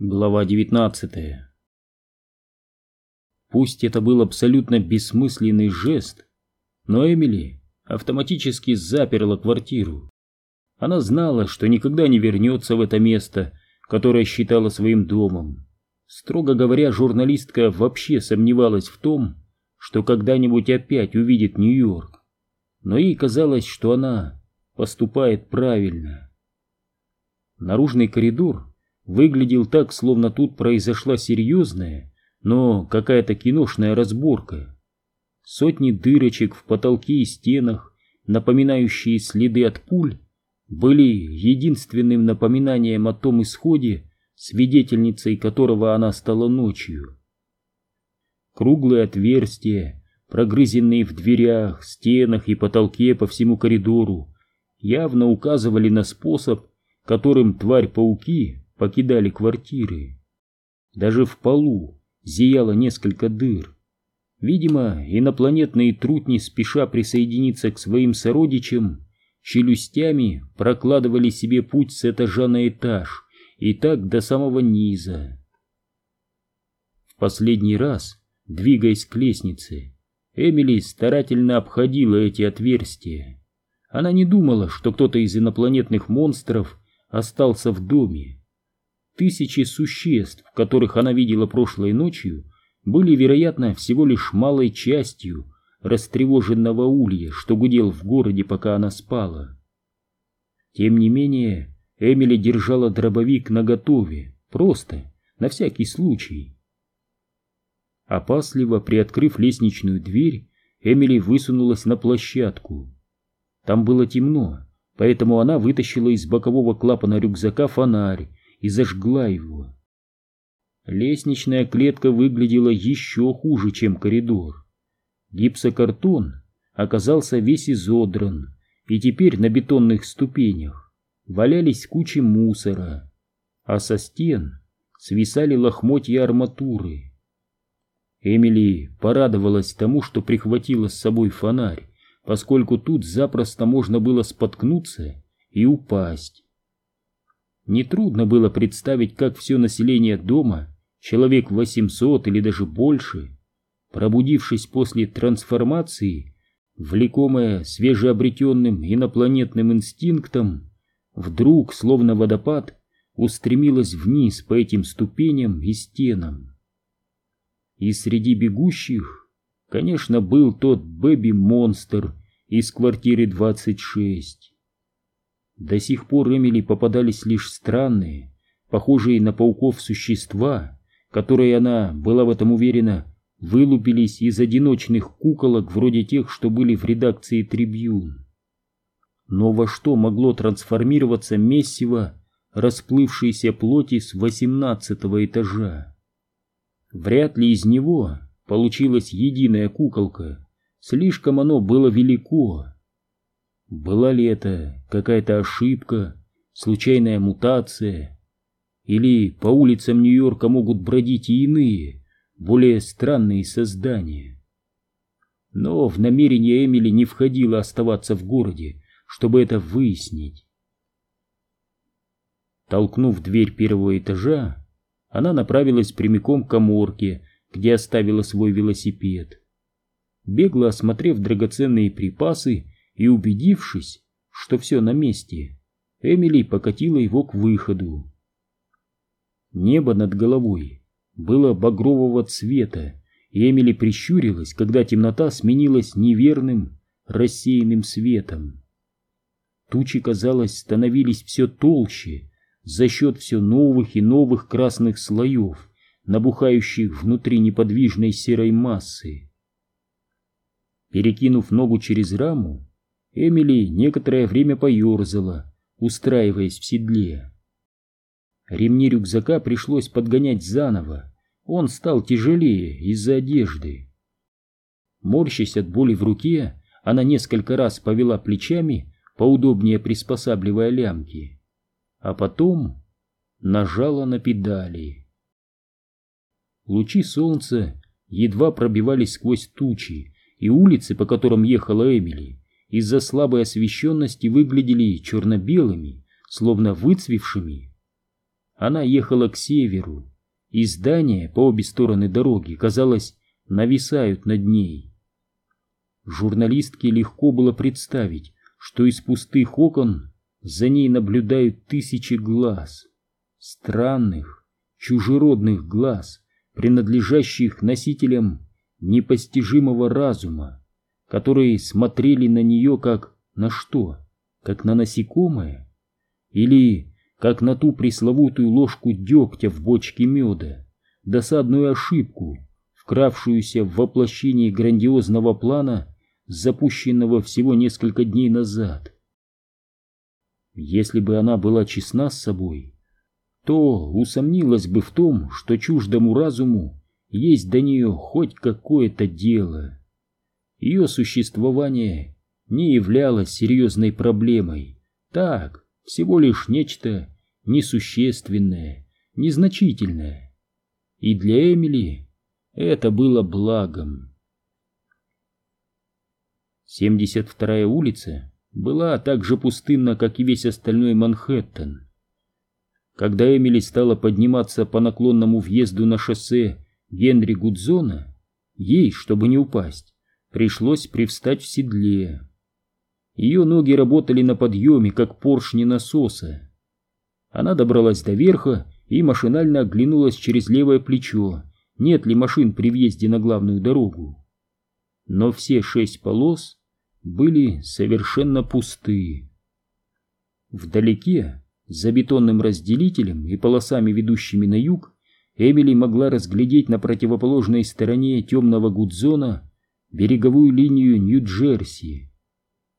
Глава 19 Пусть это был абсолютно бессмысленный жест, но Эмили автоматически заперла квартиру. Она знала, что никогда не вернется в это место, которое считала своим домом. Строго говоря, журналистка вообще сомневалась в том, что когда-нибудь опять увидит Нью-Йорк. Но ей казалось, что она поступает правильно. Наружный коридор выглядел так, словно тут произошла серьезная, но какая-то киношная разборка. Сотни дырочек в потолке и стенах, напоминающие следы от пуль, были единственным напоминанием о том исходе, свидетельницей которого она стала ночью. Круглые отверстия, прогрызенные в дверях, стенах и потолке по всему коридору, явно указывали на способ, которым тварь-пауки покидали квартиры. Даже в полу зияло несколько дыр. Видимо, инопланетные трутни, спеша присоединиться к своим сородичам, челюстями прокладывали себе путь с этажа на этаж, и так до самого низа. В последний раз, двигаясь к лестнице, Эмили старательно обходила эти отверстия. Она не думала, что кто-то из инопланетных монстров остался в доме. Тысячи существ, которых она видела прошлой ночью, были, вероятно, всего лишь малой частью растревоженного улья, что гудел в городе, пока она спала. Тем не менее, Эмили держала дробовик наготове, просто, на всякий случай. Опасливо приоткрыв лестничную дверь, Эмили высунулась на площадку. Там было темно, поэтому она вытащила из бокового клапана рюкзака фонарь и зажгла его. Лестничная клетка выглядела еще хуже, чем коридор. Гипсокартон оказался весь изодран, и теперь на бетонных ступенях валялись кучи мусора, а со стен свисали лохмотья арматуры. Эмили порадовалась тому, что прихватила с собой фонарь, поскольку тут запросто можно было споткнуться и упасть. Нетрудно было представить, как все население дома, человек 800 или даже больше, пробудившись после трансформации, влекомое свежеобретенным инопланетным инстинктом, вдруг, словно водопад, устремилась вниз по этим ступеням и стенам. И среди бегущих, конечно, был тот Бэби-монстр из квартиры 26. До сих пор Эмили попадались лишь странные, похожие на пауков существа, которые она, была в этом уверена, вылупились из одиночных куколок вроде тех, что были в редакции «Трибьюн». Но во что могло трансформироваться месиво расплывшейся плоти с восемнадцатого этажа? Вряд ли из него получилась единая куколка, слишком оно было велико. Была ли это какая-то ошибка, случайная мутация? Или по улицам Нью-Йорка могут бродить и иные, более странные создания? Но в намерение Эмили не входило оставаться в городе, чтобы это выяснить. Толкнув дверь первого этажа, она направилась прямиком к коморке, где оставила свой велосипед. Бегло осмотрев драгоценные припасы, и убедившись, что все на месте, Эмили покатила его к выходу. Небо над головой было багрового цвета, и Эмили прищурилась, когда темнота сменилась неверным, рассеянным светом. Тучи, казалось, становились все толще за счет все новых и новых красных слоев, набухающих внутри неподвижной серой массы. Перекинув ногу через раму, Эмили некоторое время поерзала, устраиваясь в седле. Ремни рюкзака пришлось подгонять заново, он стал тяжелее из-за одежды. Морщась от боли в руке, она несколько раз повела плечами, поудобнее приспосабливая лямки, а потом нажала на педали. Лучи солнца едва пробивались сквозь тучи, и улицы, по которым ехала Эмили, из-за слабой освещенности выглядели черно-белыми, словно выцвевшими. она ехала к северу, и здания по обе стороны дороги, казалось, нависают над ней. Журналистке легко было представить, что из пустых окон за ней наблюдают тысячи глаз, странных, чужеродных глаз, принадлежащих носителям непостижимого разума, которые смотрели на нее как на что? Как на насекомое? Или как на ту пресловутую ложку дегтя в бочке меда, досадную ошибку, вкравшуюся в воплощение грандиозного плана, запущенного всего несколько дней назад. Если бы она была честна с собой, то усомнилась бы в том, что чуждому разуму есть до нее хоть какое-то дело. Ее существование не являлось серьезной проблемой. Так, всего лишь нечто несущественное, незначительное. И для Эмили это было благом. 72-я улица была так же пустынна, как и весь остальной Манхэттен. Когда Эмили стала подниматься по наклонному въезду на шоссе Генри Гудзона, ей, чтобы не упасть, пришлось привстать в седле. Ее ноги работали на подъеме, как поршни насоса. Она добралась до верха и машинально оглянулась через левое плечо, нет ли машин при въезде на главную дорогу. Но все шесть полос были совершенно пусты. Вдалеке, за бетонным разделителем и полосами, ведущими на юг, Эмили могла разглядеть на противоположной стороне темного гудзона береговую линию Нью-Джерси.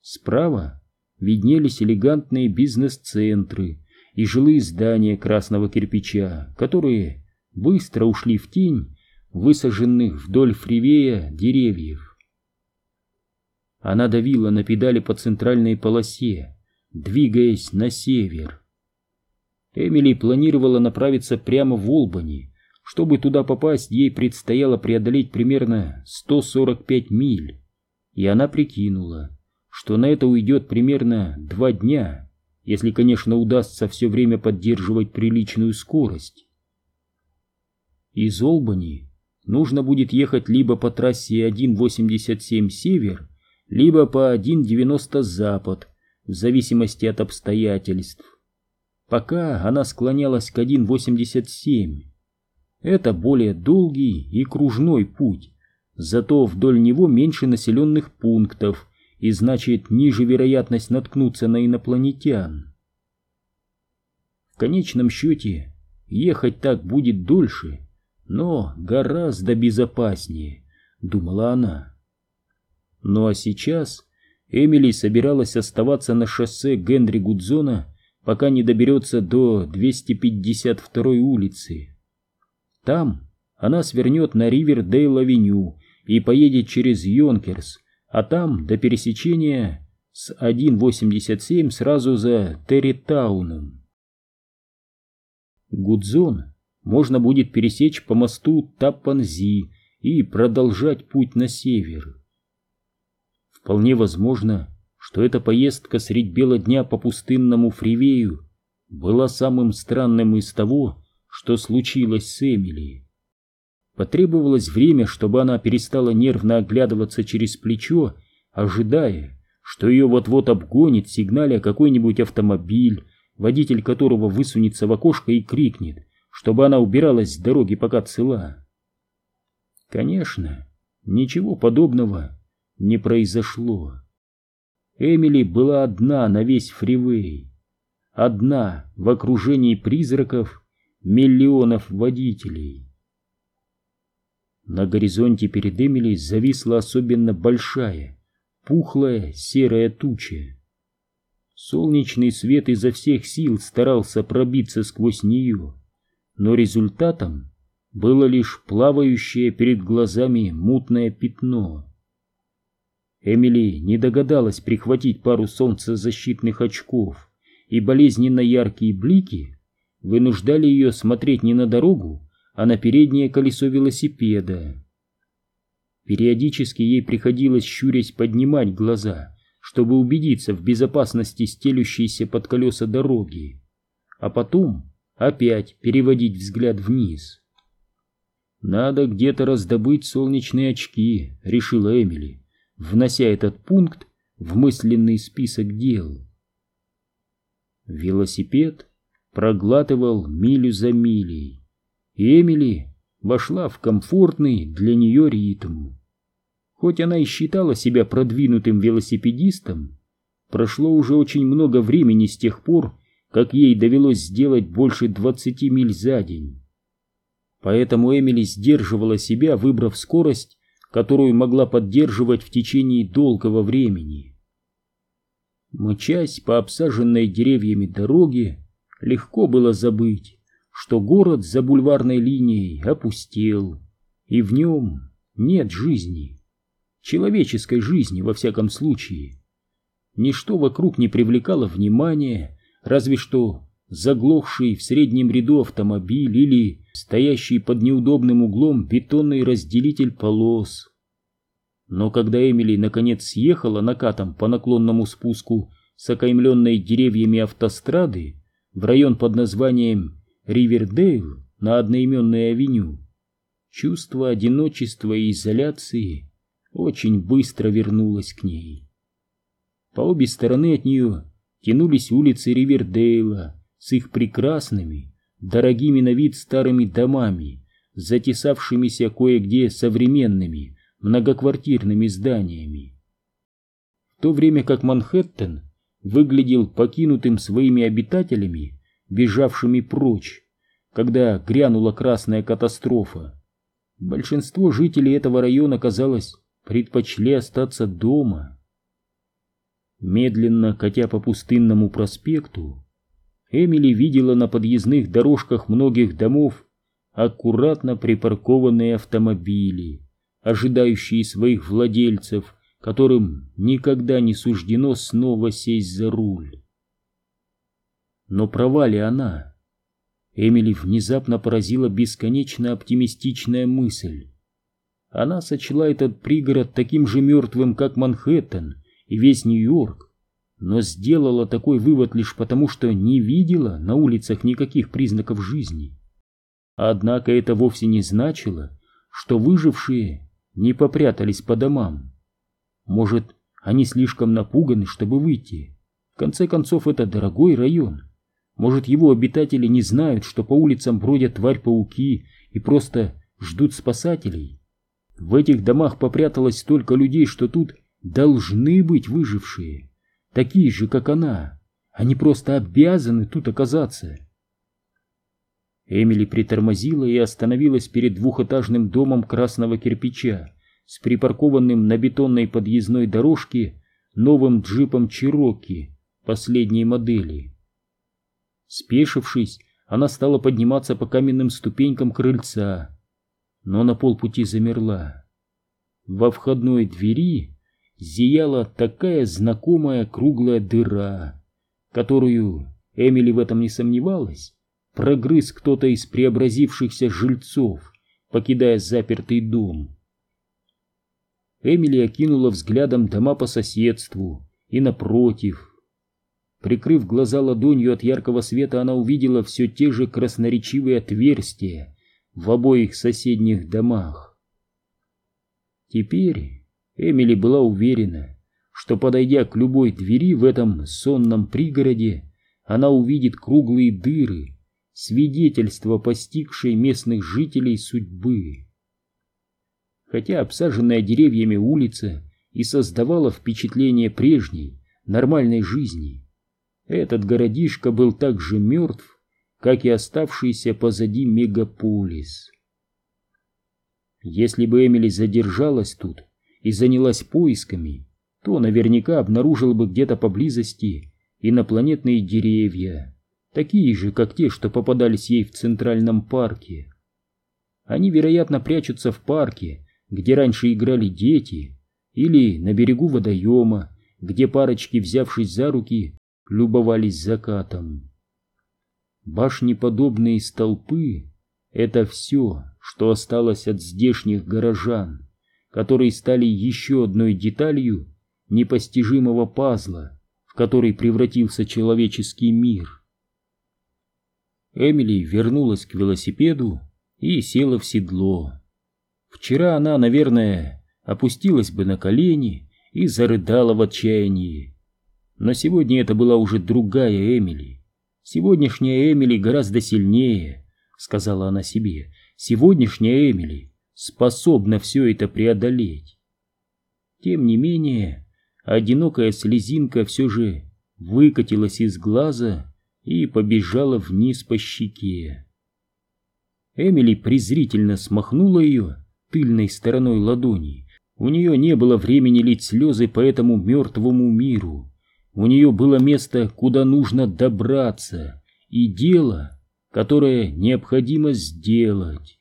Справа виднелись элегантные бизнес-центры и жилые здания красного кирпича, которые быстро ушли в тень высаженных вдоль фривея деревьев. Она давила на педали по центральной полосе, двигаясь на север. Эмили планировала направиться прямо в Олбани. Чтобы туда попасть, ей предстояло преодолеть примерно 145 миль. И она прикинула, что на это уйдет примерно два дня, если, конечно, удастся все время поддерживать приличную скорость. Из Олбани нужно будет ехать либо по трассе 1.87 север, либо по 1.90 запад, в зависимости от обстоятельств. Пока она склонялась к 1.87. Это более долгий и кружной путь, зато вдоль него меньше населенных пунктов и значит ниже вероятность наткнуться на инопланетян. В конечном счете ехать так будет дольше, но гораздо безопаснее, думала она. Ну а сейчас Эмили собиралась оставаться на шоссе Генри Гудзона, пока не доберется до 252-й улицы. Там она свернет на Ривердейл-авеню и поедет через Йонкерс, а там до пересечения с 1.87 сразу за Территауном. Гудзон можно будет пересечь по мосту Таппанзи и продолжать путь на север. Вполне возможно, что эта поездка средь бела дня по пустынному фривею была самым странным из того, что случилось с Эмили. Потребовалось время, чтобы она перестала нервно оглядываться через плечо, ожидая, что ее вот-вот обгонит сигналя какой-нибудь автомобиль, водитель которого высунется в окошко и крикнет чтобы она убиралась с дороги, пока цела. Конечно, ничего подобного не произошло. Эмили была одна на весь фривей, одна в окружении призраков миллионов водителей. На горизонте перед Эмили зависла особенно большая, пухлая серая туча. Солнечный свет изо всех сил старался пробиться сквозь нее но результатом было лишь плавающее перед глазами мутное пятно. Эмили не догадалась прихватить пару солнцезащитных очков, и болезненно яркие блики вынуждали ее смотреть не на дорогу, а на переднее колесо велосипеда. Периодически ей приходилось щурясь поднимать глаза, чтобы убедиться в безопасности стелющейся под колеса дороги, а потом опять переводить взгляд вниз. «Надо где-то раздобыть солнечные очки», — решила Эмили, внося этот пункт в мысленный список дел. Велосипед проглатывал милю за милей, Эмили вошла в комфортный для нее ритм. Хоть она и считала себя продвинутым велосипедистом, прошло уже очень много времени с тех пор, как ей довелось сделать больше двадцати миль за день. Поэтому Эмили сдерживала себя, выбрав скорость, которую могла поддерживать в течение долгого времени. Мчась по обсаженной деревьями дороге, легко было забыть, что город за бульварной линией опустел, и в нем нет жизни, человеческой жизни во всяком случае. Ничто вокруг не привлекало внимания, разве что заглохший в среднем ряду автомобиль или стоящий под неудобным углом бетонный разделитель полос. Но когда Эмили наконец съехала накатом по наклонному спуску с окаймленной деревьями автострады в район под названием Ривердейл на одноименной авеню, чувство одиночества и изоляции очень быстро вернулось к ней. По обе стороны от нее тянулись улицы Ривердейла с их прекрасными, дорогими на вид старыми домами, затесавшимися кое-где современными, многоквартирными зданиями. В то время как Манхэттен выглядел покинутым своими обитателями, бежавшими прочь, когда грянула красная катастрофа, большинство жителей этого района, казалось, предпочли остаться дома. Медленно катя по пустынному проспекту, Эмили видела на подъездных дорожках многих домов аккуратно припаркованные автомобили, ожидающие своих владельцев, которым никогда не суждено снова сесть за руль. Но права ли она? Эмили внезапно поразила бесконечно оптимистичная мысль. Она сочла этот пригород таким же мертвым, как Манхэттен и весь Нью-Йорк, но сделала такой вывод лишь потому, что не видела на улицах никаких признаков жизни. Однако это вовсе не значило, что выжившие не попрятались по домам. Может, они слишком напуганы, чтобы выйти. В конце концов, это дорогой район. Может, его обитатели не знают, что по улицам бродят тварь-пауки и просто ждут спасателей. В этих домах попряталось столько людей, что тут должны быть выжившие такие же, как она. Они просто обязаны тут оказаться. Эмили притормозила и остановилась перед двухэтажным домом красного кирпича с припаркованным на бетонной подъездной дорожке новым джипом Чироки последней модели. Спешившись, она стала подниматься по каменным ступенькам крыльца, но на полпути замерла. Во входной двери зияла такая знакомая круглая дыра, которую, Эмили в этом не сомневалась, прогрыз кто-то из преобразившихся жильцов, покидая запертый дом. Эмили окинула взглядом дома по соседству и напротив. Прикрыв глаза ладонью от яркого света, она увидела все те же красноречивые отверстия в обоих соседних домах. Теперь Эмили была уверена, что, подойдя к любой двери в этом сонном пригороде, она увидит круглые дыры, свидетельство постигшей местных жителей судьбы. Хотя обсаженная деревьями улица и создавала впечатление прежней, нормальной жизни, этот городишко был так же мертв, как и оставшийся позади мегаполис. Если бы Эмили задержалась тут, и занялась поисками, то наверняка обнаружила бы где-то поблизости инопланетные деревья, такие же, как те, что попадались ей в Центральном парке. Они, вероятно, прячутся в парке, где раньше играли дети, или на берегу водоема, где парочки, взявшись за руки, любовались закатом. Башнеподобные столпы — это все, что осталось от здешних горожан которые стали еще одной деталью непостижимого пазла, в который превратился человеческий мир. Эмили вернулась к велосипеду и села в седло. Вчера она, наверное, опустилась бы на колени и зарыдала в отчаянии. Но сегодня это была уже другая Эмили. Сегодняшняя Эмили гораздо сильнее, сказала она себе. Сегодняшняя Эмили способна все это преодолеть. Тем не менее, одинокая слезинка все же выкатилась из глаза и побежала вниз по щеке. Эмили презрительно смахнула ее тыльной стороной ладони. У нее не было времени лить слезы по этому мертвому миру. У нее было место, куда нужно добраться, и дело, которое необходимо сделать.